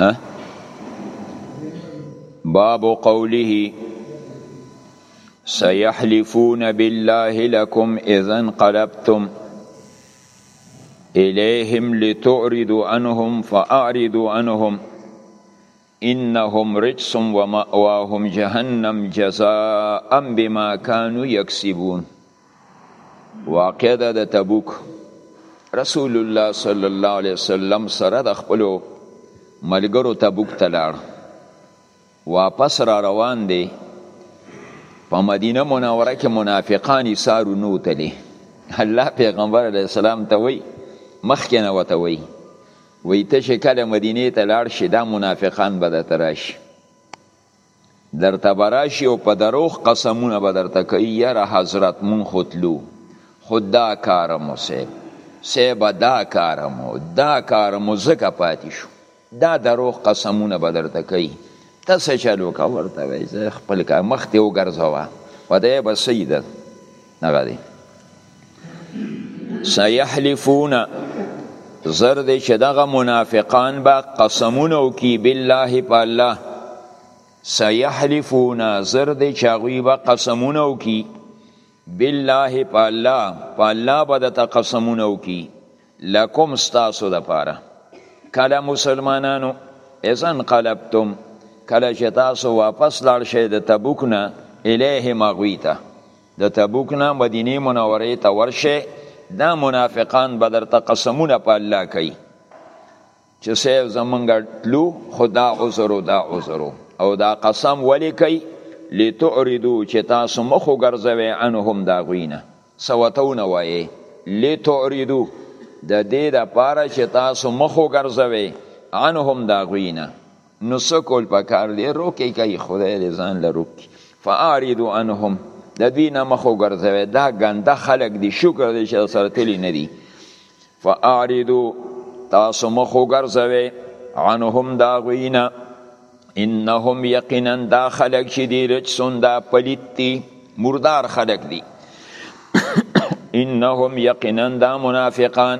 أه؟ باب قوله سيحلفون بالله لكم إذا انقلبتم إليهم لتعرضوا عنهم فأعرضوا عنهم انهم رجس ومأواهم جهنم جزاء بما كانوا يكسبون واقع ده د تبوک رسول الله صلی الله علیه وسلم سره د خپل ملګرو تبوک ته لاړ واپس را روان دی په مدینه منوره کې منافقان یې سارو نو تلي الله پیغمبر علیه السلام ته وایي مخکې نه ورته وایي وی ته چې کله مدینه ته لاړ شي دا منافقان به درته راشي درته به راشي او په دروغ قسمونه به درته کوي یاره حضرت مونږ خو تلو خو دا کار مو صیب صیب دا کار مو دا کار مو ځکه پاتې شو دا دروغ قسمونه به درته کوي ته څه چل وکړه ورته وایي زه خپل کار مخ دې وګرځوه په دی به صحیح ده دغه دی سيحلفون زر دی چې دغه منافقان به قسمونه وکي بالله په الله سيحلفون زر دی چې هغوی به قسمونه وکي بالله په الله په الله به د قسمونه وکي لکم ستاسو لپاره کله مسلمانانو اذا انقلبتم کله چې تاسو واپس لاړ شئ د تبوک نه الیهم هغوی ته د تبوک نه مدینې منورې ته ورشئ دا منافقان به درته قسمونه په الله کوي چې سیف زمونږ تلو خو دا عذر دا عذر او دا قسم ولی کوي لتعرضو چې تاسو مخ وګرځوي عنهم دا غوینه سوتونه وایي لتعرضو د دې د پاره چې تاسو مخ وګرځوي عنهم دا غوینه نو سکول پکار دی روکي کوي خدای دې ځان لروکي فاعرضو عنهم د دوی نه مخ وګرځوي دا ګنده خلک دي شکر دې چې سره تلی نه دي فاعرضو تاسو مخ وګرځوي عنهم دا غوینا انهم یقینا دا خلق چې دی رجسون دا پلیت دی مردار خلق دی انهم یقینا دا منافقان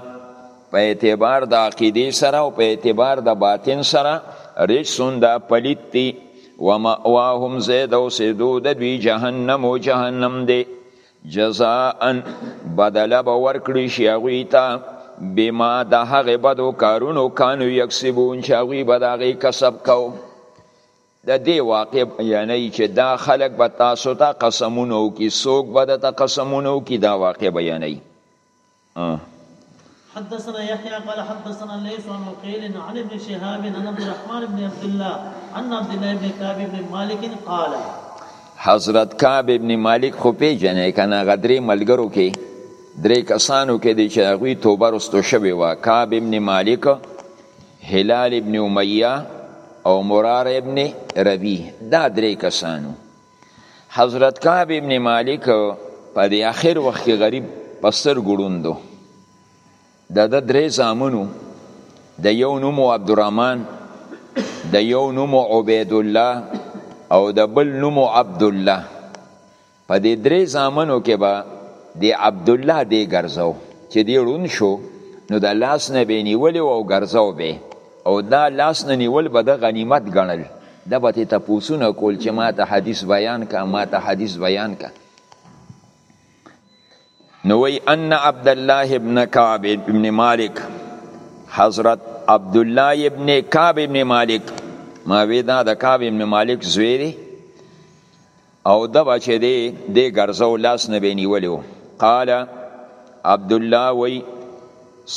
په اعتبار د عقیده سره او په اعتبار د باطن سره رجسون دا پلیت دی و مأواهم زید او سیدو د دوی جهنم و جهنم دی جزاء بدله به ورکړي شي هغوی ته بما د هغې بدو کارونو کانو یکسبون چې هغوی به د هغې کسب کو د دې واقع بیانوي چې دا خلک به تاسو ته قسمونه وکړي څوک به درته قسمونه وکړي دا واقع بیانوي اه. حدثنا يحيى قال حدثنا الليث عن عقيل عن ابن شهاب عن عبد الرحمن بن عبد الله عن عبد الله بن كعب بن مالك قال حضرت کعب ابن مالک خو پیژنې کنه غدرې ملګرو کې درې کسانو کې دی چې هغوی توبه رستو شوی و کعب ابن مالک هلال ابن امیه او مرار ابن ربی دا درې کسانو حضرت کعب ابن مالک په دې اخر وخت کې غریب پستر ګړوندو د د درې زامنو د یو نوم عبدالرحمن د یو نوم عبید الله او د بل نوم عبد الله په دې درې زامنو کې به د عبد الله دی ګرځاو چې دی رون شو نو د لاس نه به نیولې او ګرځاو به او دا لاس نه نیول به د غنیمت ګڼل د به ته پوسونه کول چې ما ته حدیث بیان کا ما ته حدیث بیان کا نو وی ان عبد الله ابن کعب ابن مالک حضرت عبد الله ابن کعب ابن مالک ما وی دا د کعب ابن مالک زوی دی او د بچې دی دی ګرځو لاس نه بینیولیو قال عبد الله وی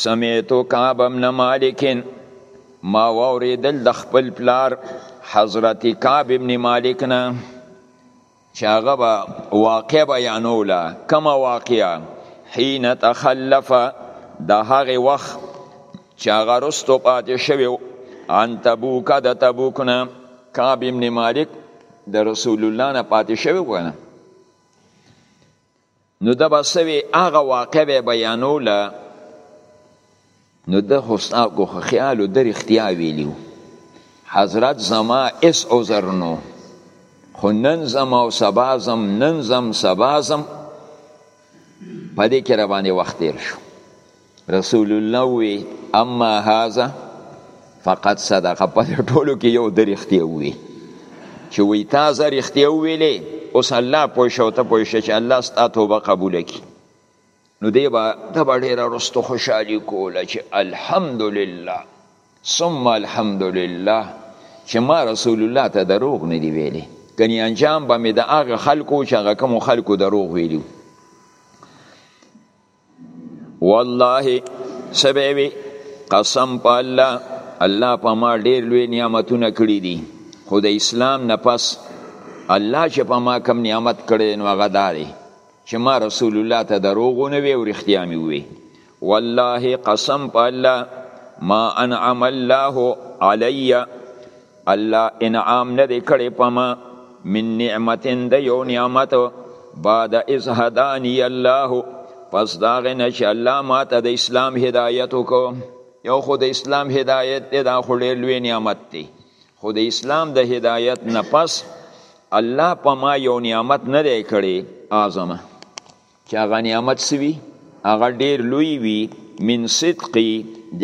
سمعت کعب ابن مالک ما وریدل د خپل پلار حضرت کعب ابن مالک نه چې هغه به واقع بیانوله کومه واقعه حين تخلف د هغه وخت چې هغه رستو پاتې شوی عن تبوک د تبوک نه کعب ابن مالک د رسول الله نه پاتې شوی کنه نو د بسوي هغه واقع به بیانوله نو د حسنا کو خیال د رښتیا ویلیو حضرت زما اس عذر نو خو نن زم او سبا زم نن زم سبا زم پدې کې رواني وخت تیر شو رسول الله وی اما هاذا فقط صدقه په ټولو کې یو د رښتیا وی چې وی تا زه رښتیا ویلې اوس الله پوه شو ته پوه شې چې الله ستا توبه قبول کړي نو دی به ته به ډېره وروسته خوشحالي کوله چې الحمدلله ثم الحمدلله چې ما رسول الله ته دروغ نه دی ویلی کنی انجام به مې د هغه خلکو چې هغه کوم خلکو دروغ ویلي والله سبوي قسم په الله الله په ما ډیر لوی نعمتونه کړی دي خو د اسلام نه پس الله چې په ما کم نعمت کړی نو هغه دا دی چې ما رسول الله ته دروغ ونه وی او رښتیا مې وی والله قسم په الله ما انعم الله علی الله انعام نه دی کړی په ما من نعمت د یو نعمت بعد از هدانی الله پس دا غنه چې الله ما ته د اسلام هدایت وکړو یو خو د اسلام هدایت دی دا خو ډېر لوی نعمت دی خو د اسلام د هدایت نه پس الله په ما یو نعمت نه دی کړی اعظمه چې هغه نعمت څه وي هغه ډیر لوی وي من صدقی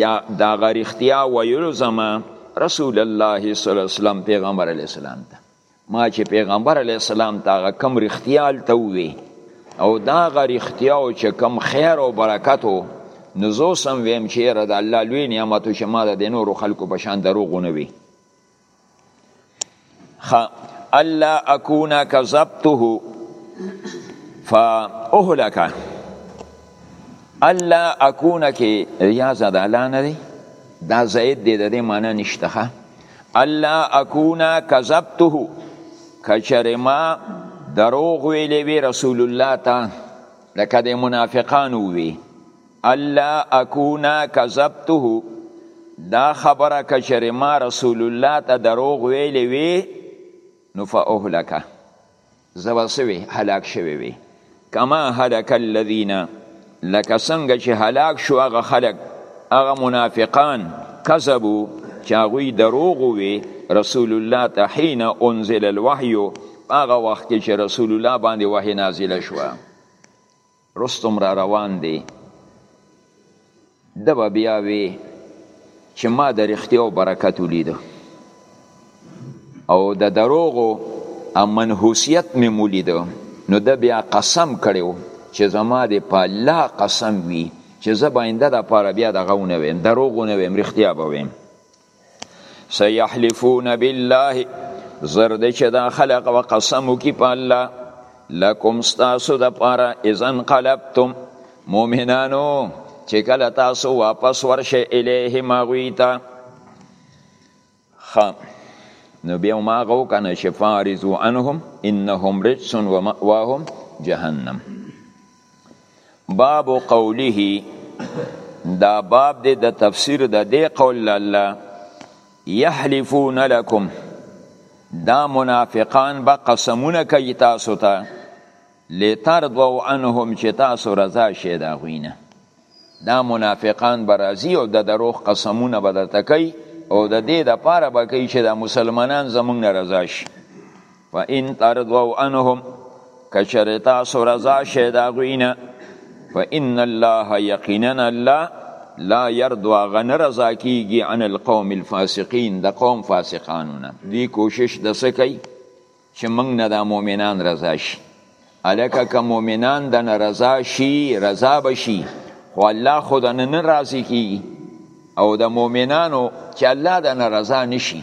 دا هغه رښتیا ویلو زما رسول الله صلی الله علیه وسلم پیغمبر علیه السلام ته ما چې پیغمبر علیه السلام ته هغه کم رښتیا هلته ووی او دا هغه رښتیا و چې کم خیر او برکت و نو زه اوس هم ویم چې یاره د الله لوی نعمت و چې ما د دې نورو خلکو په شان دروغ ونه وي خا الله اكون كذبته فاهلك الله اكون کې یا زاد الله نه دی دا زید دی د دې معنی نشته الله اكون كذبته کچره ما دروغ ویلې وی رسول الله ته لکه د منافقانو وی الا اکونا کذبته دا خبره کچره ما رسول الله ته دروغ ویلې وی نو فاهلکه زوسوي هلاک شوی وی کما هلک الذین لکه څنګه چې هلاک شو هغه خلک هغه منافقان کذبو چې هغوی دروغ وی رسول الله ته حين انزل الوحي هغه وخت کې چې رسول الله باندې وحي نازله شوه رستم را روان دی ده به بیا وی چې ما د رښتیاو برکت ولید او د دروغو منحوسیت مې مولید نو ده بیا قسم کړو چې زما د په الله قسم وی چې زه باینده د پاره بیا دغه ونه ویم دروغ ونه ویم رښتیا به ویم سيحلفون بالله زرد چې دا خلق و قسم کی په الله لکم ستاسو د پاره اذن قلبتم مؤمنانو چې کله تاسو واپس ورشه الیه مغویتا خ نو بیا ما غو کنه شفارزو عنهم انهم رجس ومأواهم جهنم باب قوله دا باب دی د تفسیر د دی قول الله یحلفون لکم دا منافقان به قسمونه کوي تاسو ته لترضوا عنهم چې تاسو رضا شئ دا غوینه دا منافقان به راځي او د دروغ قسمونه به درته کوي او د دې دپاره به کوي چې دا مسلمانان زمونږ نه رضا شي فان ترضوا عنهم کچر تاسو رضا شه دا غوینه فان الله یقینا الله لا يرضى غن رضا کیږي عن القوم الفاسقين د قوم فاسقانو نه دوی کوشش د سکی چې موږ نه د مؤمنان رضا شي الکه که مؤمنان د نه رضا شي رضا بشي خو الله خو د نه راضي کیږي او د مؤمنانو چې الله د نه رضا نشي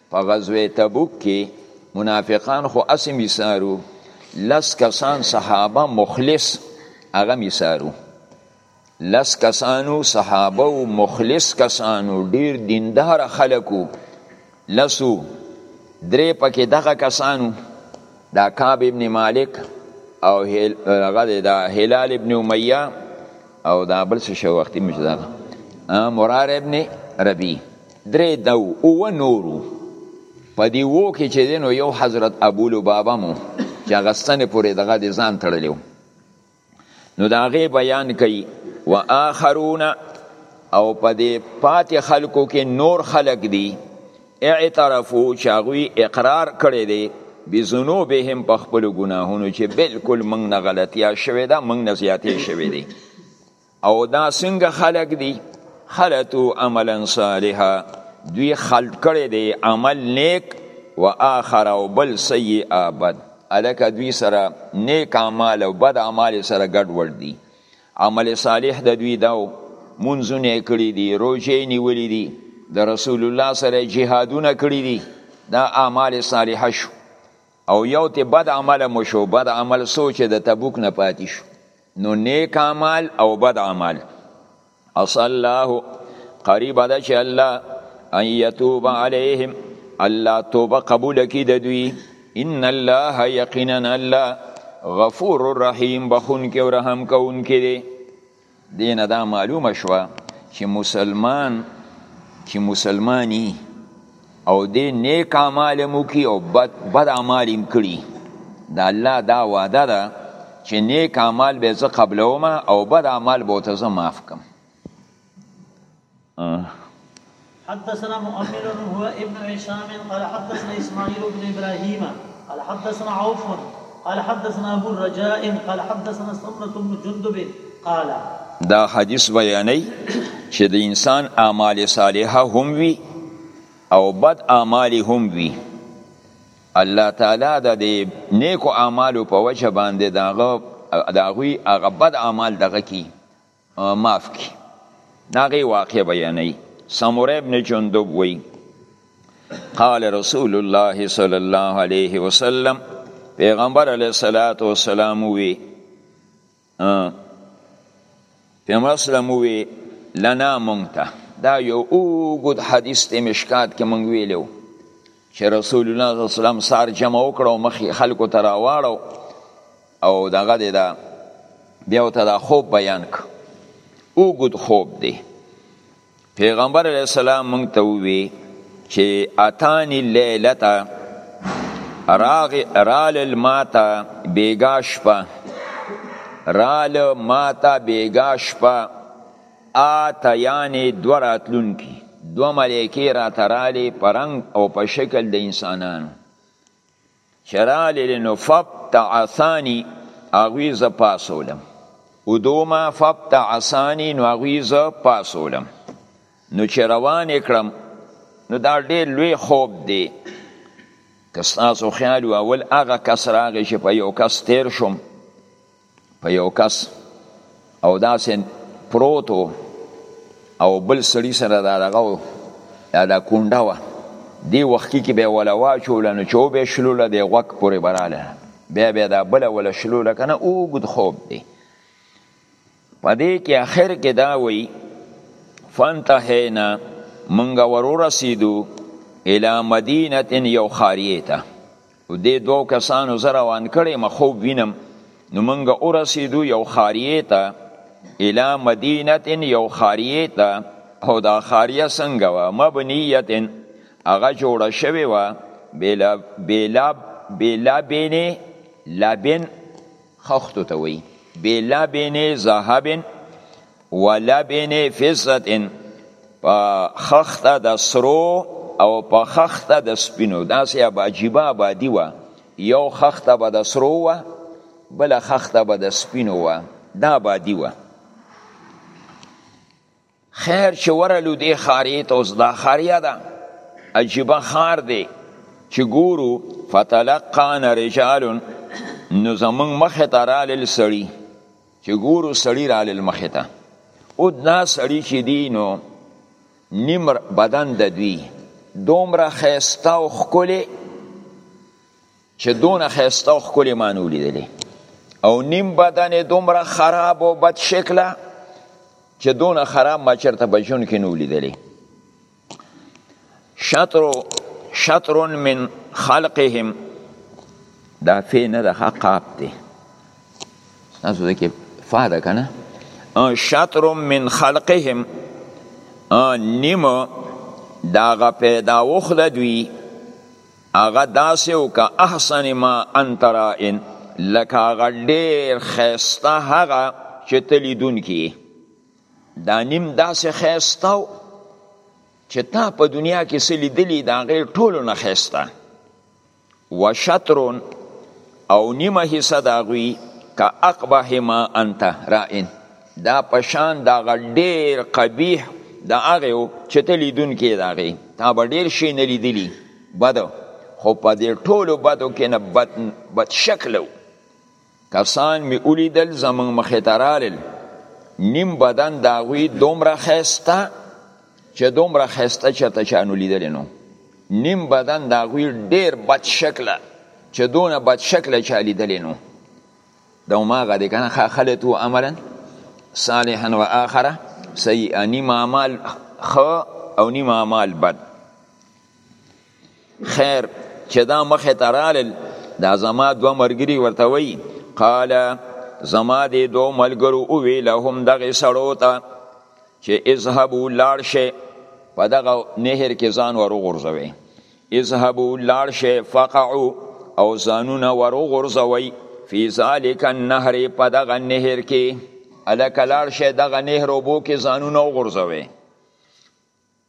په غزوه تبوک کې منافقان خو اسې میسارو لس کسان صحابه مخلص هغه میسارو لس کسانو صحابه و مخلص کسانو ډیر دیندار خلکو لسو درې پکې دغه کسانو دا کعب ابن مالک او هل غد دا هلال ابن امیہ او دا بل څه شو وخت مجدار مرار ابن ربی درې دو اووه نورو په دې وو کې چې دی نو یو حضرت ابو لبابه مو چې هغه ستنې پورې دغه د ځان تړلی و نو د هغې بیان کوي و آخرون او په دې پاتې خلکو کې نور خلک دي اعترفو چې هغوی اقرار کړی دی بذنوبهم په خپلو ګناهونو چې بالکل موږ نه غلطیا شوې ده موږ نه زیاتې شوې دي او دا څنګه خلق دی خلطو عملا صالحا دوی خلط کړی دی عمل نیک و آخر او بل سیئ آبد الکه دوی سره نیک اعمال او بد اعمال سره ګډ وډ دي عمل صالح د دوی داو منځونه کړی دي روزې نیولې دي د رسول الله سره جهادونه کړی دي دا اعمال صالح شو او یو ته بد عمل مو شو بد عمل سوچ د تبوک نه پاتې شو نو نیک اعمال او بد اعمال اصل الله قریب ده چې الله ان یتوب علیهم الله توبه قبول کی د دوی ان الله یقینا الله غفور الرحیم بخون کې او رحم کون کې دی دینه دا معلومه شوه چې مسلمان چې مسلمانی او دې نیک اعمال مو کی او بد بد اعمال هم کړی دا الله دا وعده ده چې نیک اعمال به زه قبلوم او بد اعمال به ته زه معاف کم حدثنا مؤمل هو ابن هشام قال حدثنا اسماعيل بن ابراهيم قال حدثنا عوف قال حدثنا ابو الرجاء قال حدثنا سمرة بن جندب قال دا حدیث بیانوي چې د انسان اعمال صالحه هم وي او بد اعمال هم وي الله تعالی د دې نیکو اعمالو په وجه باندې داغه داغوی هغه بد اعمال دغه کی معاف کړي د هغې واقع بیانوي سموره ابن جندب وی قال رسول الله صلی الله علیه وسلم پیغمبر علیه الصلاة والسلام وی پیغمبر اسلام وی لنا مونږ ته دا یو اوږد حدیث دی مشکات کې مونږ ویلو چې رسول الله صلی الله علیه وسلم سار جمع وکړ او مخې خلکو ته راواړو او دغه دی دا بیا ته دا خوب بیان ک اوګد خوب دی پیغمبر علیه السلام مونږ ته وی چې اتانی لیلتا راغ رال الماتا بیگاش پا رال ماتا بیگاش پا آتیانې دوه راتلونکي دوه ملایکې راته رالې په رنګ او په شکل د انسانانو چې رالې نو فبتعثاني هغوی زه پاسولم ادوما فبتعثاني نو هغوی زه پاسولم نو چې روان کړم نو دا ډېر لوی خوب دی که ستاسو خیال اول هغه کس راغی چې په یو کس تیر شوم په یو کس او داسې پروت او بل سړي سره دا دغه و دا دا کونډه وه دې وښکي کې به یې وله واچوله نو چې وبه یې شلوله د غوږ پورې به راله بیا به یې دا بله وله شلوله که نه اوږد خوب دی په دې کې اخر کې دا وایي فانتهینا مونږ ورورسیدو الی مدینه یو خاریه ته او دې دوو کسانو زه روان کړی ما خوب وینم نو مونږ ورسېدو یو خاریه ته الی مدینه یو خاریه ته او دا خاریه څنګه وه مبنیه هغه جوړه شوې وه بلا بلا بلا بینې لابن خښتو ته وایي بلا بینې ذهبن ولبن فضت په خخته د سرو او په خخته د سپینو داسې عجیبه آبادی وه یو خخته به د سرو وه بله خخته به د سپینو وه دا آبادی وه خیر چې ورلو دې ښارې ته اوس دا ښاریه ده عجیبه ښار دی چې ګورو فتلقان رجال نو زمونږ مخې ته رالل سړي چې ګورو سړی رالل مخې ته او دا سړی چې دی نو نیم بدن د دوی دومره خیسته او ښکلې چې دونه خیسته او ښکلې ما نه ولیدلې او نیم بدن یې دومره خراب او بد شکله چې دونه خراب ما چېرته په ژوند کې نه ولیدلې شطر شطر من خلقهم دا فی نه ده قاب دی تاسو ده کې فا ده که نه شطر من خلقهم نیمه دا غا پیدا وخل دوی اغا داسې او که احسن ما انت رائن لکه هغه ډیر خیسته هغه چې ته لیدونکي دا نیم داسې خیسته و چې تا په دنیا کې څه لیدلي د هغې ټولو نه خیسته و شطرون او نیمه حصه د هغوی که اقبح ما انت رائن دا پشان د هغه ډېر قبیح د هغې و چې ته لیدونکی د هغې تا به ډېر شی نه لیدلي بد خو په دې ټولو بدو کې نه بد, بد شکل و کسان می ولیدل زمونږ مخې ته رالل نیم بدن د هغوی دومره ښایسته چې دومره ښایسته چېرته چا نو لیدلی نو نیم بدن د هغوی ډېر بد شکله چې دونه بد شکله چا لیدلی نو د هماغه دی که نه خلطو عملا صالحا و آخره سیئا نیم اعمال ښه او نیم اعمال بد خیر چې دا مخې ته رالل دا زما دوه مرګري ورته وایي قال زما دې دوه ملګرو ووی لهم دغه سړو ته چې اذهبوا لاړ شئ په دغه نهر کې ځان وروغورځوئ اذهبوا لاړ شئ فقعوا او ځانونه وروغورځوئ فی ذالک النهر په دغه نهر کې الکه لاړ شئ دغه نهر اوبو کې ځانونه وغورځوئ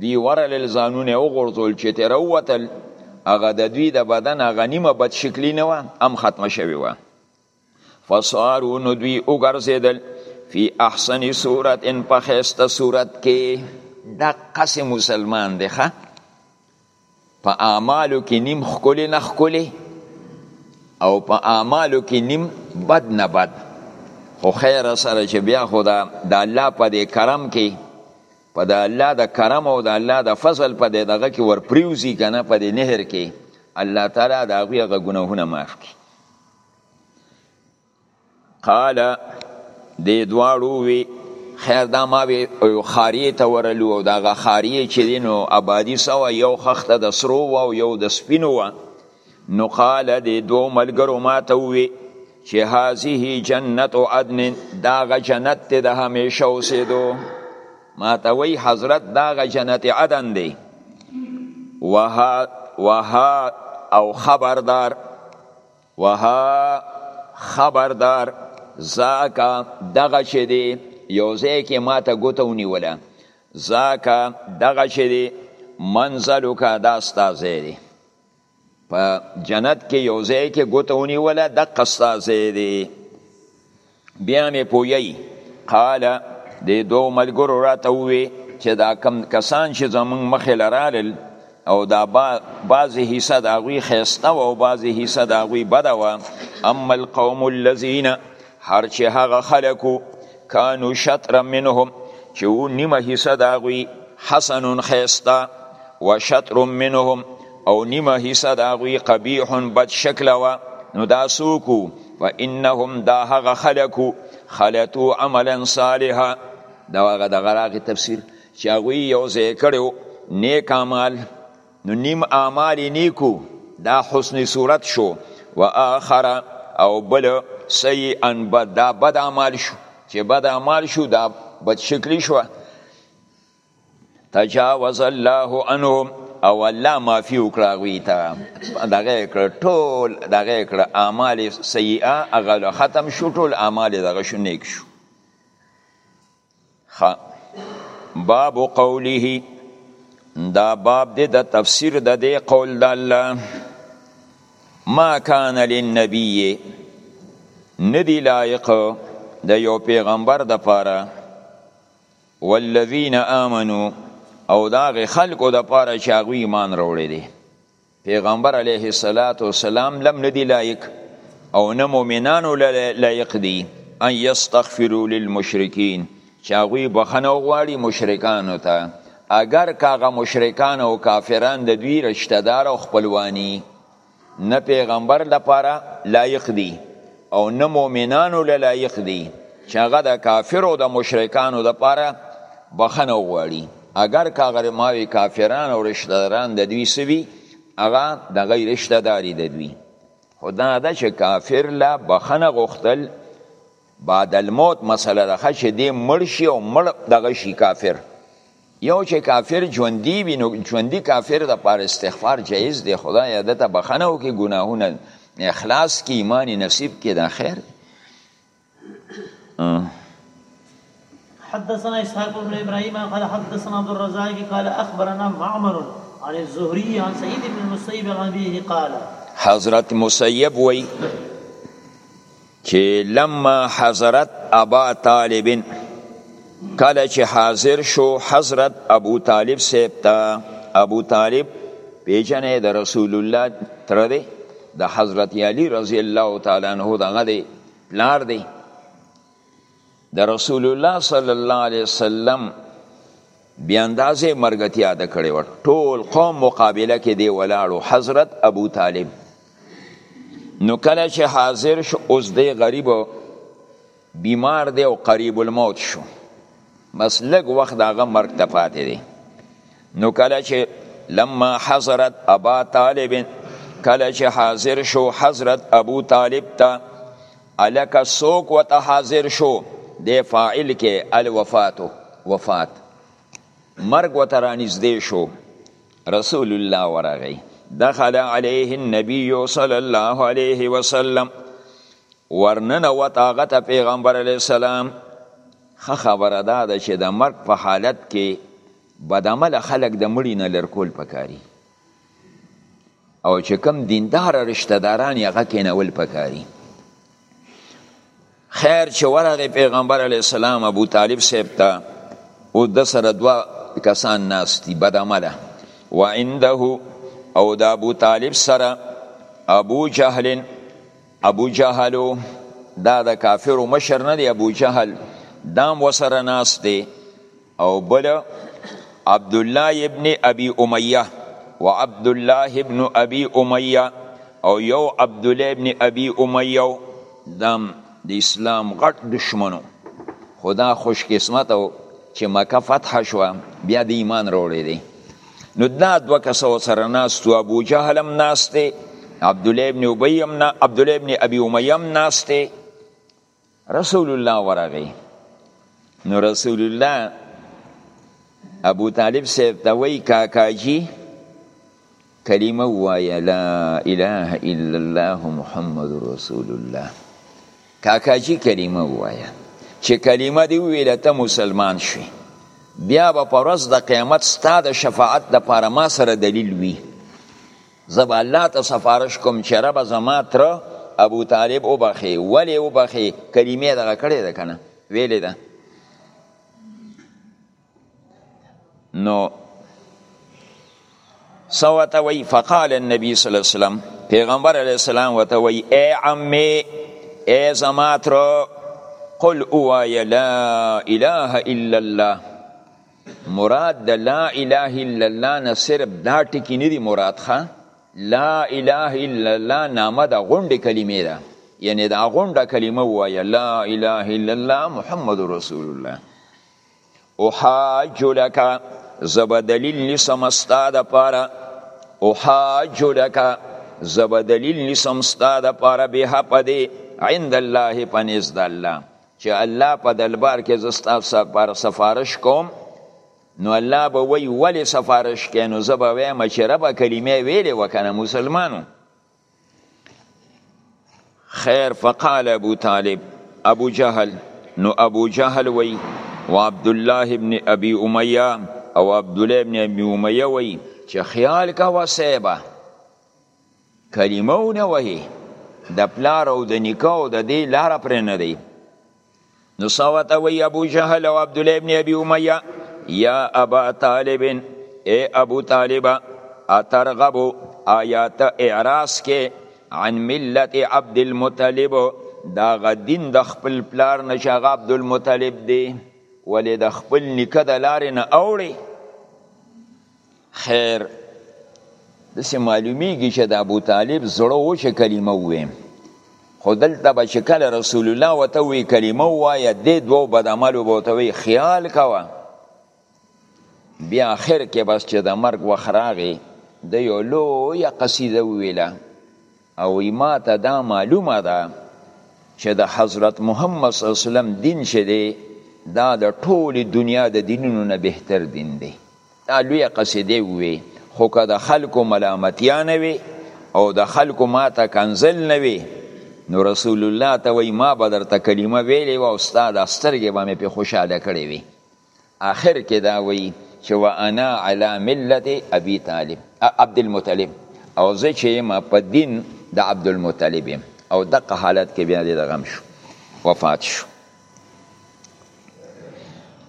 دوی ورلل ځانونه وغورځول چې ترې راووتل هغه د دوی د بدن هغه نیمه بد شکلي نه وه هم ختمه شوې وه فصارو نو دوی وګرځېدل فی احسن صورت ان په ښایسته صورت کې دقسې مسلمان دی ښه په اعمالو کې نیم خکلی نه خکلی او په اعمالو کې نیم بد نه بد خو خیر سره چې بیا خو دا د الله په دې کرم کې په د الله د کرم او د الله د فضل په دې دغه کې ورپریوزي کنه په دې نهر کې الله تعالی دا غوی غ ګناهونه معاف کړي قال دې دواړو وی خیر دا ما وی یو خاریه ته ورلو او دا غ خاریه چې دینو آبادی سو یو خخته د سرو و او یو د سپینو و نو قال دې دوه ملګرو ما ته وی چې هذه جنت او عدن دا غ جنت ته د همیشه اوسېدو ما ته وی حضرت دا غ جنت عدن دی وها وها او خبردار وها خبردار زاکا دغه چې دی یو ځای کې ماته ګوته ونیوله زاکا دغه چې دی منزلو کا دا ستا ځای دی په جنت کې یو ځای کې ګوته ونیوله دقه ستا ځای دی بیا مې پویی قال د دو ملګرو راته ووی چې دا کم کسان چې زمونږ مخې لرالل او دا با بعضی حصہ دا غوی خیسته او بعضی حصہ دا غوی بده و اما القوم الذين هر چې هغه خلکو کانو شطر منهم چې و نیمه حصہ دا غوی حسن خیسته و شطر منهم او نیمه حصه د هغوی قبیح بد شکله وه نو دا څوک وو فانهم دا هغه خلک وو خلطو عملا صالحا دا هغه دغه راغې تفسیر چې هغوی یو ځای کړی و نیک اعمال نو نیم اعمال یې نیکو دا حسن صورت شو و آخر او بل سیئا بد دا بد اعمال شو چې بد اعمال شو دا بد شکلی شو تجاوز الله عنهم او الله معافي وکړه هغوی ته دغه یې کړه ټول دغه یې کړه اعمال یې سیئه هغه ختم شو ټول اعمال یې دغه شو نیک شو باب قوله دا باب دی د تفسیر د دې قول د الله ما کان للنبی ندی لایق د یو پیغمبر د پاره والذین آمنو او دا غ خلقو د پاره چې هغه ایمان راوړی دی پیغمبر علیه الصلاۃ والسلام لم ندی لایق او نه مؤمنانو لایق دی ان یستغفروا للمشرکین چې هغه بخنه غواړي مشرکانو ته اگر کاغه مشرکان او کافران د دوی رشتہ دار او خپلوانی نه پیغمبر لپاره لایق دي او نه مؤمنانو له لایق دي چې هغه د کافرو د مشرکانو لپاره بخنه وغواړي اگر کاغر ماوي کافران او رشتہ داران د دوی سوي هغه د غیر رشتہ داري د دوی خدا دا چې کافر لا بخنه غختل بعد الموت مسله ده چې دی مړ شي او مړ دغه شي کافر یو چې کافر ژوندی وي نو ژوندی کافر د پاره استغفار جایز دی خدای د ته بخنه وکي ګناهونه اخلاص کی ایمان نصیب کی دا خیر حدثنا اسحاق بن ابراهيم قال حدثنا عبد الرزاق قال اخبرنا معمر عن الزهري عن سعيد بن المسيب عن ابيه قال حضرت مسيب وي چې لما حضرت ابا طالب کله چې حاضر شو حضرت ابو طالب صاحب ته ابو طالب پیژنې د رسول الله تر دی د حضرت علی رضی الله تعالی عنہ دغه دی پلار دی د رسول الله صلی الله علیه وسلم بیا اندازې مرګتیا د کړې وړ ټول قوم مقابله کې دی ولاړو حضرت ابو طالب نو کله چې حاضر شو اوس دی غریب بیمار دی او قریب الموت شو بس لږ وخت هغه مرګ ته پاتې دی نو کله چې لما حضرت ابا طالب کله چې حاضر شو حضرت ابو طالب ته الکه سوک و ته حاضر شو دی فاعل کې الوفاتو وفات مرګ و ته رانږدې شو رسول الله ورغی دخل علیه النبی صلی الله علیه وسلم ورننه و تاغه ته پیغمبر علیه السلام خه خبره دا ده چې د مرګ په حالت کې بدعمل خلک د مړی نه لرکول پکاري او چې کوم دیندار رشتہ داران یې هغه کینول پکاري خیر چې ورغه پیغمبر علی السلام ابو طالب صاحب ته او د سره دوا کسان ناشتي بدعمله و عنده او د ابو طالب سره ابو جهل ابو جهلو دا د کافرو مشر نه دی ابو جهل دام وسره ناس دی او بل عبدالله ابن ابي اميه و عبدالله ابن ابي اميه او یو عبدالله ابن ابي اميه دام د اسلام غټ دشمنو خدا خوش قسمت او چې مکه فتح شو بیا د ایمان وروړي دي نو دا دوه کسو سره ناس تو ابو جهل هم ناس ته عبد الله ابن ابي هم نا عبد الله ابن ابي اميه هم ناس ته رسول الله ورغی نو رسول الله ابو طالب صاحب ته وی کاکاجی کلمه وایا لا اله الا الله محمد رسول الله کاکاجی کلمه وایا چې کلمه دی ویل ته مسلمان شي بیا به پرز د قیامت ستاده شفاعت د پاره ما سره دلیل وی زه به الله ته سفارش کوم چې رب زما تر ابو طالب وبخي ولی وبخي کلمه دغه کړې ده کنه ویلې ده نو سوته وی فقال النبي صلی الله علیه وسلم پیغمبر علیه السلام وته وی اے عمي اے زما تر قل اوایا لا اله الا الله مراد د لا اله الا الله نه صرف دا ټکی نه دی مراد ښه لا اله الا الله نامه د غونډې کلمې ده یعنی دا غونډه کلمه وایه لا اله الا الله محمد رسول الله احاج لک زب دلیل نسم استا د پاره احاج لک زب دلیل نسم استا د پاره به پدې عند الله پنځ د الله چې الله په دلبار کې زستا سپار سفارش کوم نو الله به وی ولی سفارش کې نو زه به وایم چې رب کلمه ویلې وکنه مسلمانو خیر فقال ابو طالب ابو جهل نو ابو جهل وی و عبد الله ابن ابي اميه او عبد الله ابن ابي اميه وی چې خیال کا وسیبه کلمه و نه وهي د پلار او د نیکه او د دې لاره پرې نه دی نو سوته وی ابو جهل او عبد الله ابن ابي اميه یا ابا طالب اے ابو طالب اترغب آیات اعراض کې عن ملت عبد المطلب دا غدین د خپل پلار نشغ عبد المطلب دی ولې د خپل نیکه د لارې نه اوړي خیر دسې معلومیږي چې د ابو طالب زړه و چې کلمه وویم خو دلته به چې کله رسول الله ورته وی کلمه ووایه دې دوو بدعملو به ورته وی خیال کوه بیا آخر کې بس چې د مرګ وخت راغی د یو لویه قصیده وویله او وایی ماته دا معلومه ده چه د حضرت محمد صلی الله علیه وسلم دین چه دی دا د ټولی دنیا د دینونو نه بهتر دین دی دا لوی قصیده وی خو که د خلکو ملامتیا نه وی او د خلکو ماته کنزل نه وی نو رسول الله ته وی ما به درته کلمه ویلی و او ستا دا سترګې به مې په خوشاله کړی وی اخر کې دا وایي چې وانا علی ملت ابي طالب عبد المطلب او زه چې ما په دین د عبد المطلب او دغه حالت کې بیا د غم شو وفات شو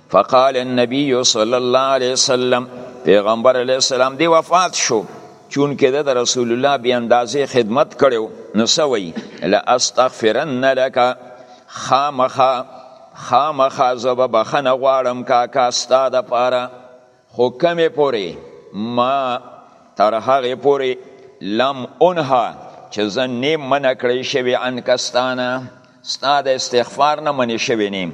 فقال النبي صلى الله عليه وسلم پیغمبر علیه السلام دی وفات شو چون کې د رسول الله بی اندازې خدمت کړو نو سوي لا استغفرن لك خامخا خامخا زه به بخنه غواړم کاکا ستا د پاره خو کمې پورې ما تر هغې پورې لم انها چې زه نیم منع کړی شوی انکستانه ستا د استغفار نه منې شوی نیم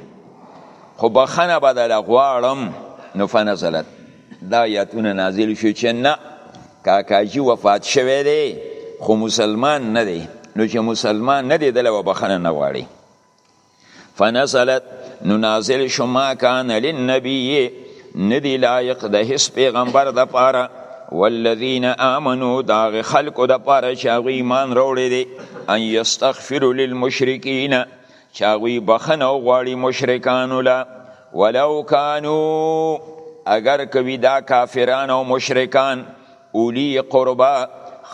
خو بخنه بدله غواړم نو فنزلت دا یاتونه نازل شو چې نه کاکاجی وفات شوی دی خو مسلمان نه دی نو چې مسلمان نه دی دله و بخنه نه غواړي فنزلت نو نازل شو ما کان للنبی ندی لایق د هیڅ پیغمبر د پاره والذین آمنو داغ خلق د پاره چې هغه ایمان راوړي دي ان یستغفر للمشرکین چې هغه بخنه غواړي مشرکانو لا ولو کانو اگر کوي دا کافران او مشرکان اولی قربا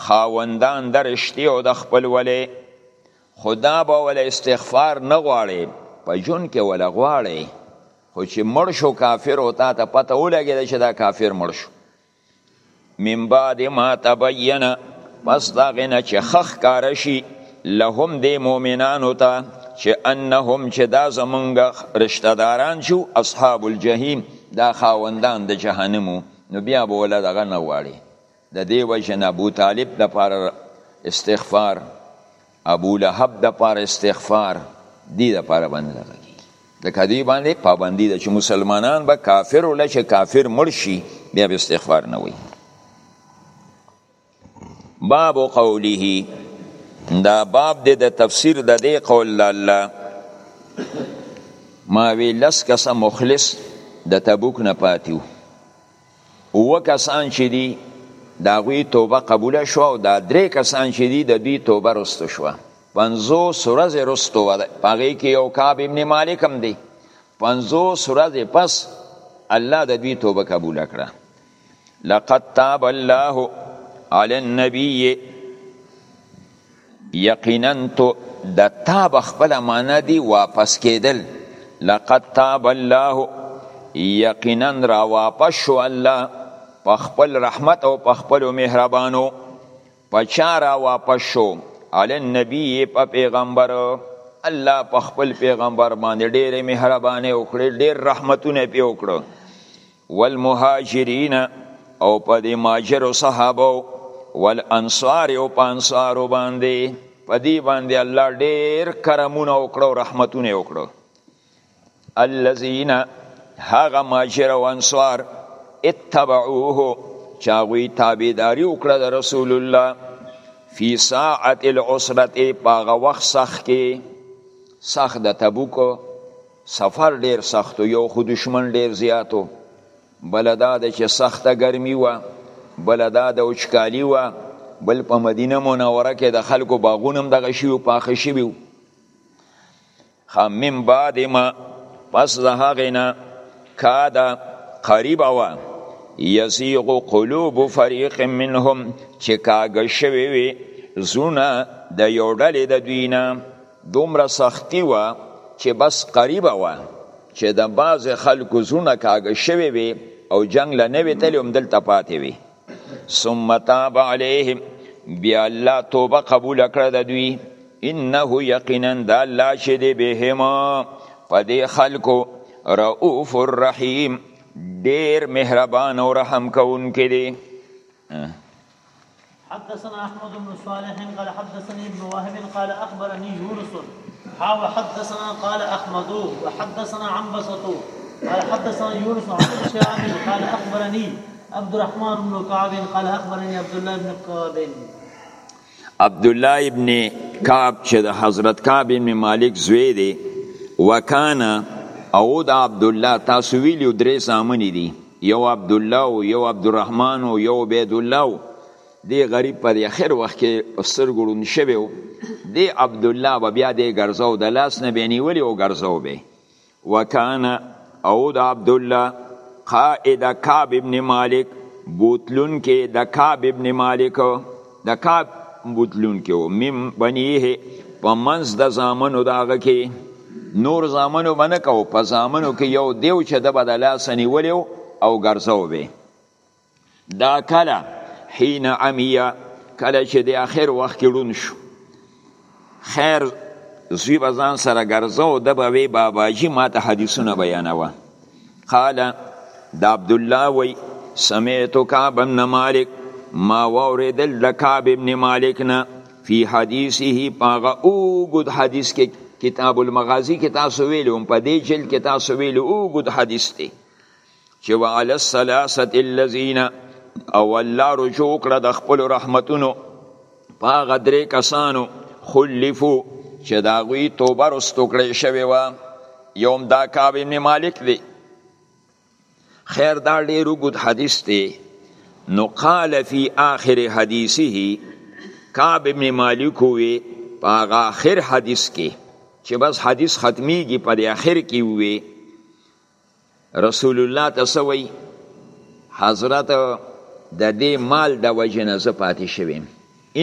خاوندان درشتي او د خپل ولې خدا به ول استغفار نه غواړي په جون کې ول غواړي خو چې مړ شو کافر او تا ته پته ولګېده چې دا کافر مړ شو من بعد ما تبین پس دا غنه چې خخ کار شي لهم دی مؤمنانو ته چې انهم چې دا زمونږ رشتہ داران شو اصحاب الجحیم دا خاوندان د جهنمو نو بیا به ول دغه نه غواړي د دې وجه نه ابو طالب د پاره استغفار ابو لهب د پاره استغفار دی د پاره باندې لګي د کدی باندې پابندی د چې مسلمانان به کافر ول چې کافر مرشي بیا به استغفار نه وي باب قوله دا باب د تفسیر د دې قول الله ما وی لس کسه مخلص د تبوک نه پاتیو اووه کسان چې دي د هغوی توبه قبوله شوه او دا درې کسان چې دي د دوی توبه رستو شوه پنځوس ورځې رستو وه په هغې کې یو کعب ابن مالک هم دی پنځوس ورځې پس الله د دوی توبه قبوله کړه لقد تاب الله علی النبی یقینا تو د تاب خپل معنا دی واپس کېدل لقد تاب الله یقینا را واپس شو الله په خپل رحمت او په خپل مهربانو پچا را واپس شو علی النبی په پیغمبر الله په خپل پیغمبر باندې ډېر مهربانه او ډېر رحمتونه پی وکړو والمهاجرین او په دې ماجر صحابه والانصار او په انصار باندې په دې باندې الله ډېر کرمونه وکړو رحمتونه وکړو الذين هغه ماجر او انصار اتبعوه چاغوی تابعداري وکړه د رسول الله فی ساعت العسرت پاغه وخت سخت کې سخت د تبوک سفر ډیر سخت و یو خو دشمن ډیر زیات و بله دا ده چې سخته ګرمي وه بله دا ده وچکالي وه بل په مدینه منوره کې د خلکو باغونه هم دغه شوي پاخه شوي وو من بعد ما پس د هغې نه کاده قریبه وه یزیغ قلوب فریق منهم چې کاږه شوي وي زړونه د یو ډلې د دوی نه دومره سختي وه چې بس قریبه وه چې د بعضې خلکو زړونه کاږه شوي وي او جنګ له نه وي تللی همدلته پاتې وي ثم تاب علیهم بیا الله توبه قبول کړه د دوی انه یقینا د الله چې دی بهم په دې خلکو رؤوف الرحیم ډیر مهربان او رحم کوونکی دی حدثنا احمد بن صالح قال حدثني ابن واهب قال اخبرني يونس ها وحدثنا قال احمد وحدثنا عن بسطو قال حدثنا يونس عن شعبي قال اخبرني عبد الرحمن بن كعب قال اخبرني عبد الله بن كعب عبد الله ابن کعب چې د حضرت کعب ابن مالک زوی دی وکانا او د عبد الله تاسو ویلو درې زامنې دي یو عبد الله او یو عبد الرحمن او یو عبید الله دی غریب په دی اخر وخت کې سرګړون شوی دی عبد الله بیا دی ګرځاو د لاس نه بنیولی او ګرځاو به وکان او د عبدالله قائد کعب ابن مالک بوتلون کې د کعب ابن مالک د کعب بوتلون کې و مم بنیه په منځ د زامنو داغه کې نور زامنو باندې کو په زامنو کې یو دیو چې د بدلا سنیولیو او ګرځاو به دا کله حين عميه کله چې د اخر وخت کې ړوند شو خیر زوی به ځان سره ګرځه او د به وی باباجي ما ته حدیثونه بیانوه قال د عبد الله وی سمعت کعب بن مالک ما واوریدل د کعب ابن مالک نه فی حدیثه پاغه اوګد حدیث کې کتاب المغازی کې تاسو ویلو په دې جلد کې تاسو ویلو اوګد حدیث دی چې وعلى الثلاثه الذين او الله رجوع کړه د خپل رحمتونو پاغه درې کسانو خلفو چې دا غوی توبه رستو کړې شوی و یوم دا کعب ابن مالک دی خیر دا ډیر وګد حدیث دی نو قال فی آخر حدیثه کعب ابن مالک وی پاغه آخر حدیث کې چې بس حدیث ختمیږي په آخر کې وی رسول الله ته سوی حضرت د دې مال د وجې نه زه پاتې شویم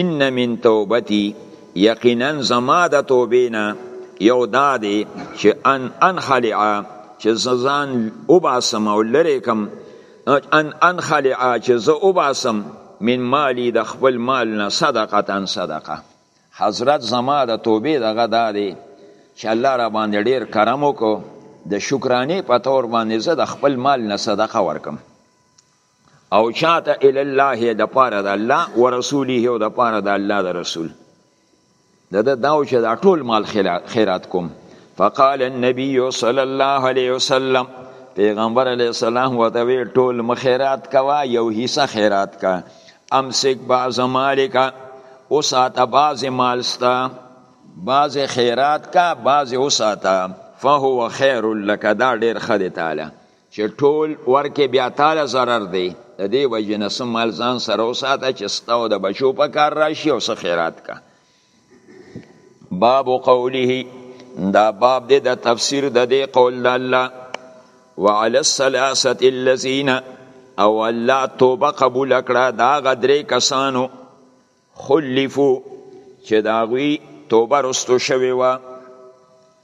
ان من توبتی یقینا زما د توبې نه یو دا دی چې ان انخلعه چې ځان وباسم او لرې کم ان انخلعه چې زه وباسم من مالی د خپل مال نه صدقه صدقه حضرت زما د توبې دغه دا دی چې الله را باندې ډیر کرم وکړو د شکرانې په تور باندې زه د خپل مال نه صدقه ورکم او چاته ال الله د پاره د الله او رسوله او د پاره د الله د رسول د دا داو چې دا ټول مال خیرات کوم فقال النبي صلى الله عليه وسلم پیغمبر علیه السلام وته وی ټول مخیرات کوا یو حصہ خیرات کا امسک بعض مالک وساته بعضې مال ستا بعضې خیرات کا بعضې وساته فهو خیر لک دا ډېر ښه دی تاله چې ټول ورکې بیا تاله ضرر دی د دې وجې نه څه مال ځان سره وساته چې ستا او د بچو په کار راشي او څه خیرات کا باب قوله دا باب دی د تفسیر د دې قول د الله وعلى الثلاثه الذين او الله توبه قبول کړه دا غدرې کسانو خلفو چې دا غوي توبه رستو شوی و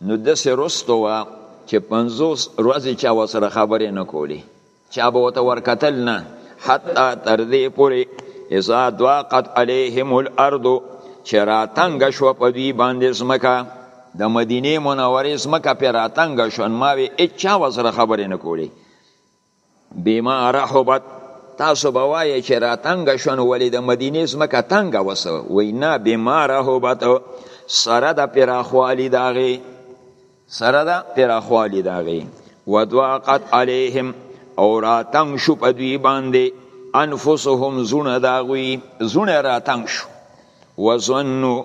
نو د سه رستو و چې 50 ورځې چا وسره خبرې نه کولی چا به وته ورکتل نه حتی تر دې پورې اذا ضاقت عليهم الارض چې راتنګ شو په دوی باندې ځمکه د مدینه منورې زمکه پې راتنګ شون ما وی اچا وسره خبرې نه کولی بما رحبت تاسو به وایې چې راتنګ شون ولې د مدینه زمکه تنګ وسه وی نه بما رحبت سره د پراخوالی داغي سره د پراخوالی داغي ودواقت علیهم او راتنګ شو په دوی باندې انفسهم زونه داغوی زونه راتنګ شو وظنو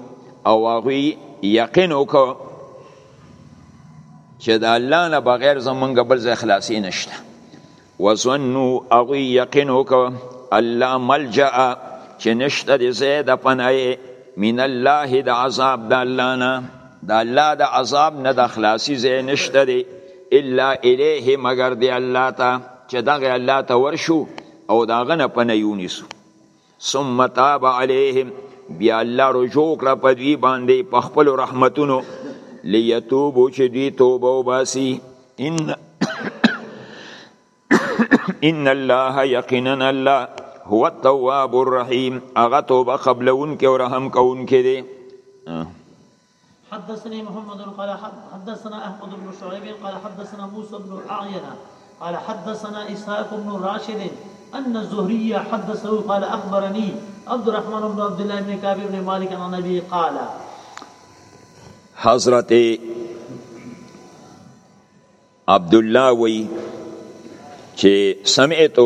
او هغوی یقین وکړو چې د الله نه بغیر زمونږ بل ځای خلاصې نشته وظنو هغوی یقین وکړو الله ملجأ چې نشته د ځای د پناه من الله د عذاب د الله نه د الله د عذاب نه د خلاصي ځای نشته دی الا الیه مگر دی الله ته چې دغه الله ته ورشو او داغه نه پنه یونیسو ثم تاب علیهم بیا الله رجوع کړه په دوی باندې په خپل رحمتونو لیتوبو چې دوی توبه وباسي ان ان الله یقینا الله هو التواب الرحیم هغه توبه قبلون کې او رحم کوون کې دی حدثني محمد قال حدثنا احمد بن شعيب قال حدثنا موسى بن اعينه قال حدثنا اسحاق بن راشد ان الزهري حدثه قال اخبرني عبد الرحمن بن عبد الله بن کعب بن مالک عن نبی قال حضرت عبدالله وی چې سمعت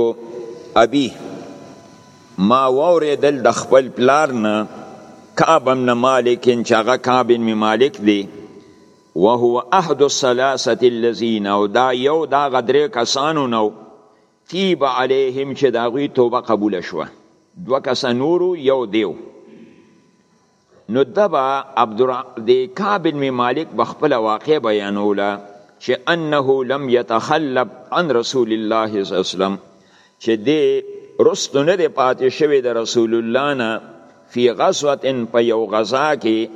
ابي ما واورېدل د خپل پلار نه کعب بن مالک چې هغه کعب بن مالک دی وهو احد الثلاثه الذين او دا یو دا غدرې کسانو نو تیب علیهم چې دا غوی توبه قبول شوه دو کس نورو یو دیو نو دبا عبد د کعب بن مالک بخپل واقع بیانوله چې انه لم يتخلب عن رسول الله صلی الله علیه وسلم چې دې رستو نه دې پاتې شوی د رسول الله نه فی غزوه په یو غزا کې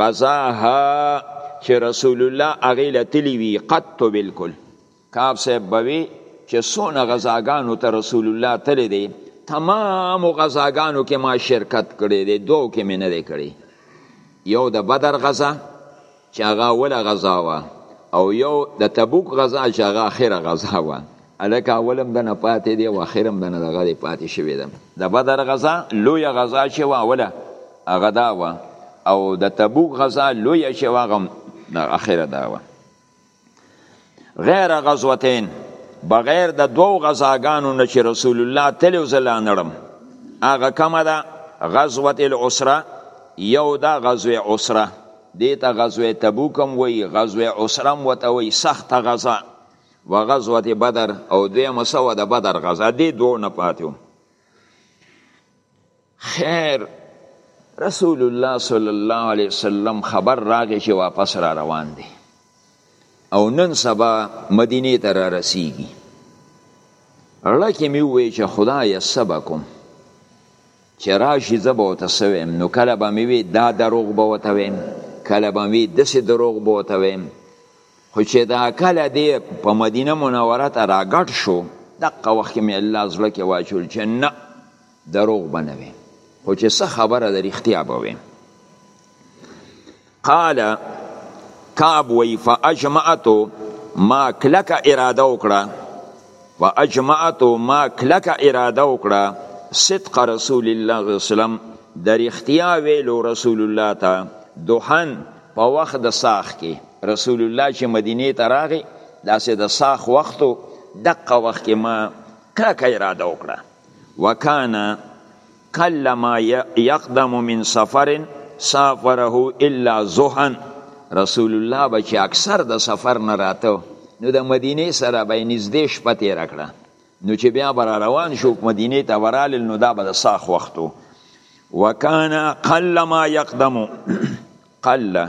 غزاها چې رسول الله هغه لتلی وی قط بالکل کعب صاحب بوي چې څونه غزاګانو ته رسول الله تللی دی تمام غزاګانو کې ما شرکت کړی دی دوه کې مې نه دی کړی یو د بدر غزا چې هغه اوله غزا وه او یو د تبوک غزا چې هغه اخره غزا وه الکه اولم د نه پاتې دی او اخرم د نه دغه دی پاتې شوی ده د بدر غزا لوی غزا چې وه اوله هغه دا وه او د تبوک غزا لوی چې وه هغه اخره دا وه غیر غزوتین بغیر د دوو غزاګانو نه چې رسول الله تلو زلا نړم هغه کومه ده غزوت العسره یو دا غزوه عسره دې ته غزوه تبوک هم وایي غزوه عسره هم ورته وایي سخته غزا و غزوه بدر او دویمه سوه د بدر غزا دې دوو نه پاتې خیر رسول الله صلی الله علیه وسلم خبر راغی چې واپس را روان دی او نن سبا مدینه ته را رسیږي لکه می وی چې خدای سبکم چې راشي زبا او تسویم نو کله به می وی دا دروغ به وتویم کله به می دسې دروغ به وتویم خو چې دا کله دی په مدینه منوره ته راګټ شو دغه وخت کې مې الله زړه کې واچول چې نه دروغ به نه وي خو چې څه خبره ده رښتیا به وي قال کعب وی فاجمعت ما کلک اراده وکړه فاجمعت ما کلک اراده وکړه صدق رسول الله صلی الله علیه وسلم د رښتیا ویلو رسول الله ته دوحن په وخت د ساخ کې رسول الله چې مدینه ته راغی داسې د ساخ وختو دقه وخت کې ما کلک اراده وکړه وکان قل ما يقدم من سفر سافره الا زحا رسول الله به چې اکثر د سفر نه راته نو د مدینه سره به نږدې شپه تیر کړه نو چې بیا بر روان شو مدینه ته ورال نو دا به د ساخ وختو وکانا قل ما يقدم قل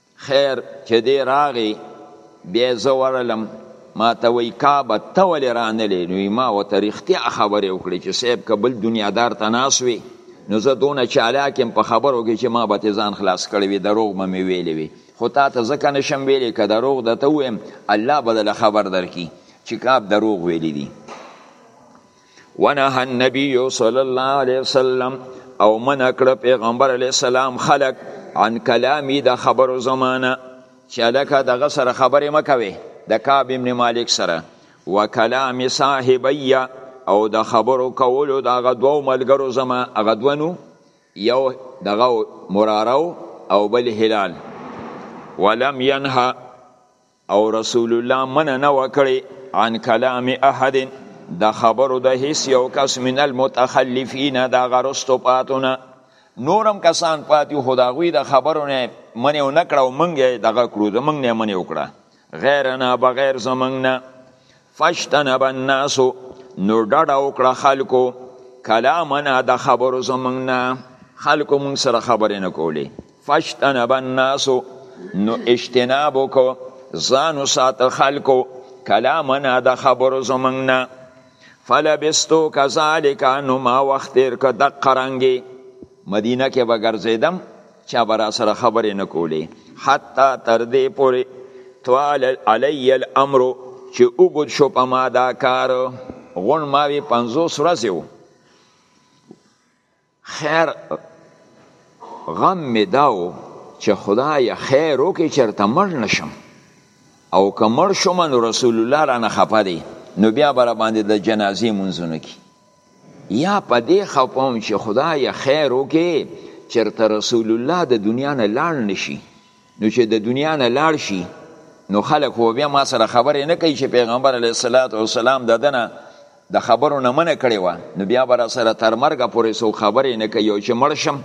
خیر چې دی راغی بیا زه ورلم ما ته وی کابه ته ولې رانلې نو ما ورته رښتیا خبرې وکړې چې صاحب که بل دنیادار ته ناست وي نو زه دونه چالاک یم په خبرو کې چې ما به ترې ځان خلاص کړی وي دروغ به مې ویلی وي خو تا ته ځکه نه شم ویلی که دروغ درته ووایم الله به درله خبر درکړي چې کاب دروغ ویلی دي ونهى النبي صلی الله علیه وسلم او منع کړ پیغمبر علیه السلام خلق عن کلامی د خبرو زمانه چې الکه دغه سره خبرې مکوي د کعب ابن مالک سره وکلام صاحبیه او د خبرو کولو د هغه دوو ملګرو زما هغه دوه یو دغه مراره او بل هلال ولم ینها او رسول الله منع نه وکړي عن کلام احد د خبرو د هیڅ یو کس من المتخلفین دا غرستو پاتونه نورم کسان پاتې خو د هغوی د خبرو نه منې ونه کړه او موږ یې دغه کړو زموږ نه منې وکړه غیرنا بغیر زموږ نه فشتنب الناس نو ډډه وکړه خلکو کلامنا د خبرو زمونږ نه خلکو مونږ سره خبرې نه کولې فشتنب الناس نو اجتناب وکړو ځان وساته خلکو کلامنا د خبرو زمونږ نه فلبستو کذالک نو ما وخت تیر که دقه رنګې مدینه کې به ګرځېدم چا به راسره خبرې نه کولې حتی تر دې پورې طوال علی الامر چې اوږد شو په ما دا کار غون ما وی 50 ورځې و خیر غم می داو چې خدای خیر وکړي چرته مړ نشم او که مړ شوم نو رسول الله رانه خفه دی نو بیا به راباندې د جنازې مونځونه کړي یا په دې خپوم چې خدای خیر وکي چرته رسول الله د دنیا نه لاړ نشي نو چې د دنیا نه لاړ شي نو خلک هو بیا ما سره خبرې نه کوي چې پیغمبر علیه الصلاۃ والسلام د دنه د خبرو نه منع کړي و نو بیا بر سره تر مرګ پورې سو خبرې نه کوي او چې مړ شم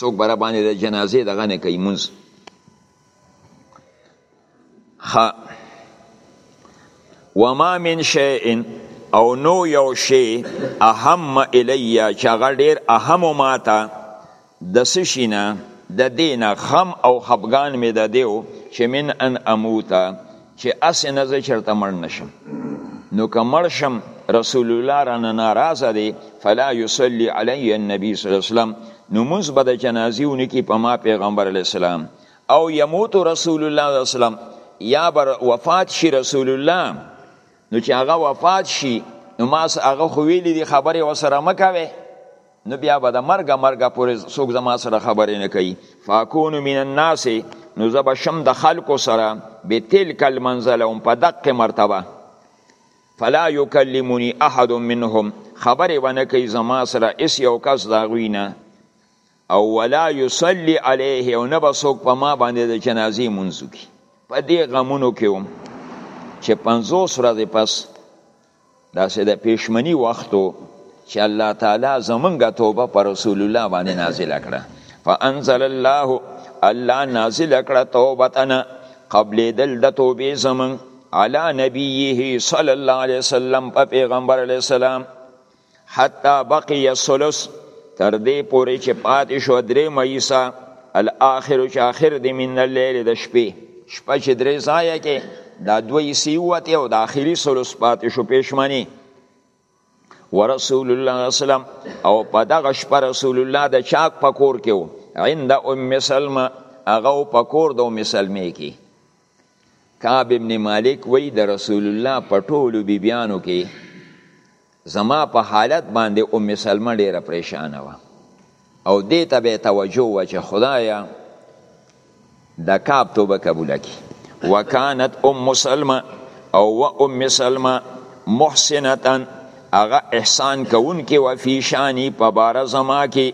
څوک بر باندې د جنازې دغه نه کوي مونږ ها وما من شیء او نو یو شی اهم الیا چې هغه ډیر اهم ماته د سشینه د دینه خم او خفغان می د دیو چې من ان اموتا چې اس نه زه چرته مړ نشم نو که مړ شم رسول الله رانه ناراضه دی فلا یصلی علی النبی صلی الله علیه وسلم نو موږ به د جنازې ونکي په ما پیغمبر علیه السلام او يموت رسول الله صلی الله علیه وسلم یا بر وفات شي رسول الله نو چې هغه وفات شي نو ما هغه خو ویلې دي خبرې وسره مکوي نو بیا به د مرګ مرګ پورې څوک زما سره خبرې نه کوي فاکون من الناس نو زه به شم د خلکو سره به تلک المنزله هم په دقه مرتبه فلا یکلمنی احد منهم خبرې ونه کوي زما سره اس یو کس د هغوی نه او ولا یصلی علیه او نه به څوک په ما باندې د جنازې مونځ وکړي په دې غمونو کې وم چې پنځوس ورځې پس داسې د پېشمني وخت و چې الله تعالی زمونږ توبه پر رسول الله باندې نازله کړه فانزل الله الله نازل کړه توبتنا قبل دل د توبې زمون علی نبیه صلی الله علیه وسلم په پیغمبر علیه السلام حتی بقی الثلث تر دې پورې چې پاتې شو درې مېسا الاخر چې اخر دې من الليل د شپې شپه چې درې ځای کې دا دوی سی وته او د اخیری ثلث پاتې شو پېشمنی ورسول الله اسلام او په دغه شپه رسول الله د چاک پکور کې عند ام سلمہ هغه پکور د ام سلمې کې کعب ابن مالک وی د رسول الله په ټولو بیبیانو کې زما په حالت باندې ام سلمه ډیره پریشانه وه او دې ته به توجه و چې خدایا د کعب توبه قبول کړي وکانت ام سلمه او و ام سلمه محسنه هغه احسان کوونکې و فی شانی په بار زما کې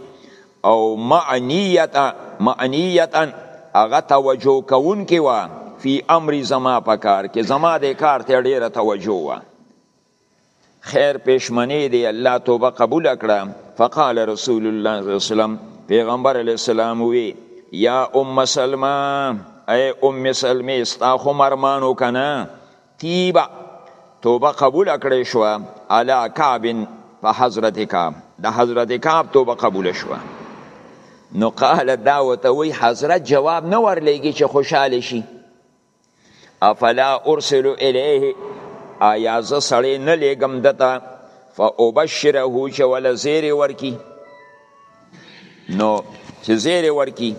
او معنیه معنیه هغه توجه کوونکې وه فی امری زما په کار کې زما د کار ته ډیره توجه وه خیر پښمنې دی الله توبه قبول کړه فقال رسول الله صلی الله علیه وسلم پیغمبر علیه السلام وی یا ام سلمہ اے ام سلمې ستا خو مرمانو کنه تیبا توبه قبول کړی شو علی کعب په حضرت کعب د حضرت کعب توبه قبول شو نو قال دا وته وی حضرت جواب نه ورلېږي چې خوشاله شي افلا ارسل الیه آیا زه سړی نه لېږم دته فابشره چې ولا زیر ورکی نو چې زیر ورکی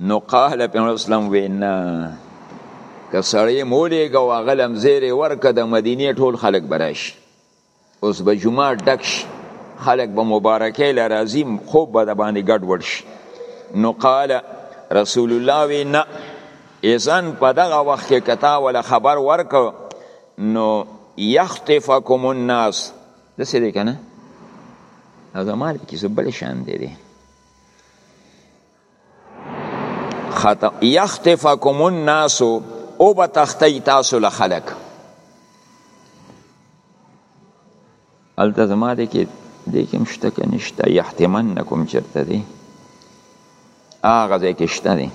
نو قال پیغمبر اسلام وی نه که سړی مولیګه او هغه لمزیرې ورکه د مدینې ټول خلک به راشي اوس به جمعه ډک شي خلک به مبارکۍ له راځي خوب به د باندې ګډوډ شي نو قال رسول الله وی نه اذن په دغه وخت کې کتا ولا خبر ورکو نو یخطفکم الناس د څه دی کنه زمال کې زبل شان دی دی ختم یختفکم الناس او به تختی تاسو له خلک هلته زما دی کې دی کې هم شته که نشته یحتمنکم چېرته دی هغه ځای کې شته دی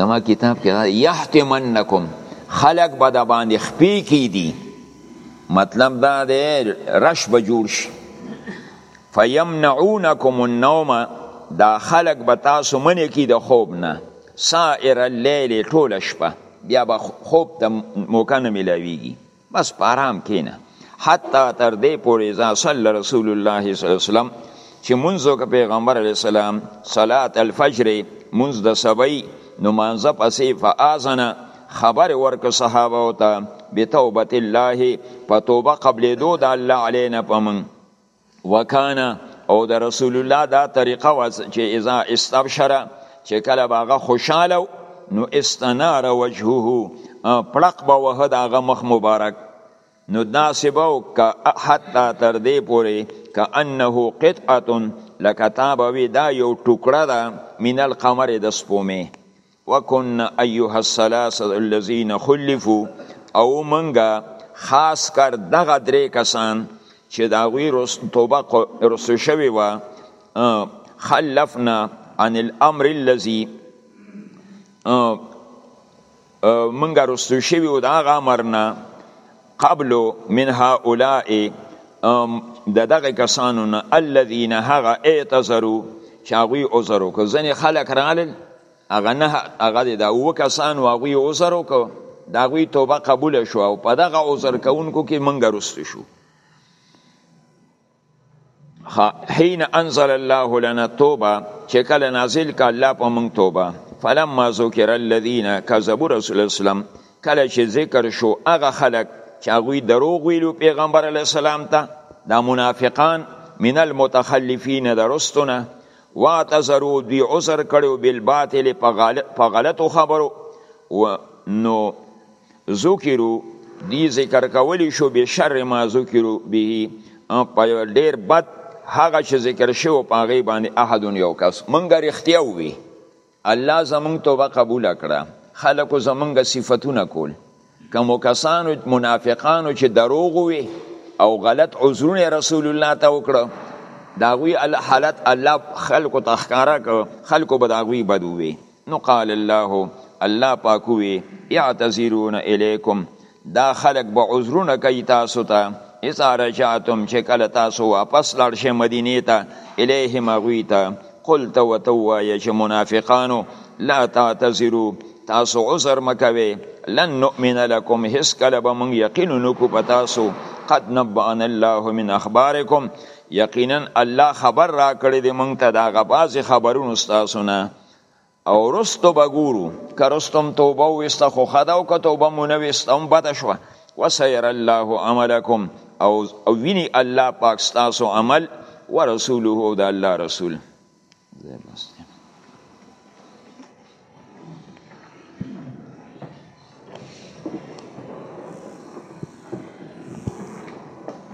زما کتاب کې دا یحتمنکم خلق به د باندې خپې کې دي مطلب دا دی رش به جوړ شي فیمنعونکم النوم دا خلق به تاسو منې کی د خوب نه سائر اللیل ټوله شپه بیا به خوب ته موقع نه ملاویږي بس په آرام کینه حتی تر دې پورې ځا صلی رسول الله صلی الله علیه وسلم چې مونږ وکړه پیغمبر علیه السلام صلات الفجر مونږ د سبي نو مانځه پسې فآذنه خبر ورک صحابه او ته بتوبت الله په توبه قبل دو د الله علينا پمن وکانا او د رسول الله دا طریقه و چې اذا استبشر چې کله باغه خوشاله نو استنار وجهه پړق به وه داغه مخ مبارک نو داسې به او که حتی تر دې پورې که انه قطعه لکه تا به وي دا یو ټوکړه ده من القمر د سپومې وکن ایها الثلاثه الذين خلفوا او منګه خاص کر دغه درې کسان چې دا غوی رس توبه رسو شوی و خلفنا عن الامر الذي منګه رسو شوی و دا غ امرنا قبل من هؤلاء د دغه کسانو نه الذين هغه اعتذروا چې هغوی عذر وکړ ځینې خلک راغلل هغه نه هغه دی دا اوه کسان و هغوی عذر وکړو د هغوی توبه قبوله شوه او په دغه عذر کوونکو کې موږ رسته شو حين انزل الله لنا التوبه چې کله نازل ک الله په موږ توبه فلما ذکر الذين كذبوا رسول الله سلام کله چې ذکر شو هغه خلک چې هغوی دروغ ویلو پیغمبر علی السلام ته دا منافقان من المتخلفین درستونه واعتذرو دوی عذر کړو بالباطل په غلطو خبرو و نو ذکرو دی ذکر کولی شو به شر ما ذکرو به په ډیر بد هغه چې ذکر شو په هغه باندې احد یو کس منګه رښتیا وی الله زمونږ توبه قبوله کړه خلکو زمونږ صفتونه کول کومو کسانو منافقانو چې دروغ وي او غلط عذرونه رسول الله ته وکړه داغوی حالت الله خلکو ته ښکارا کړ خلکو به داغوی بد وي نو قال الله الله پاکوي اعتذرون الیکم دا خلق به عذرونه کوي تاسو ته اذا رجعتم چې کله تاسو واپس لاړ شئ مدینې ته الیهم هغوی ته قل ته ورته ووایه چې منافقانو لا تعتذرو تاسو عذر مه کوئ لن نؤمن لکم هېڅکله به موږ یقین نه کړو په تاسو قد نبأنا الله من اخبارکم یقینا الله خبر راکړی دی موږ ته د هغه بعضې خبرونو ستاسو نه او رستو به ګورو که رستم توبه وویسته خو ښه ده او که توبه مو نه ویسته هم بده شوه وسیر الله عملکم او ویني الله پاک ستاسو عمل ورسوله او د الله رسول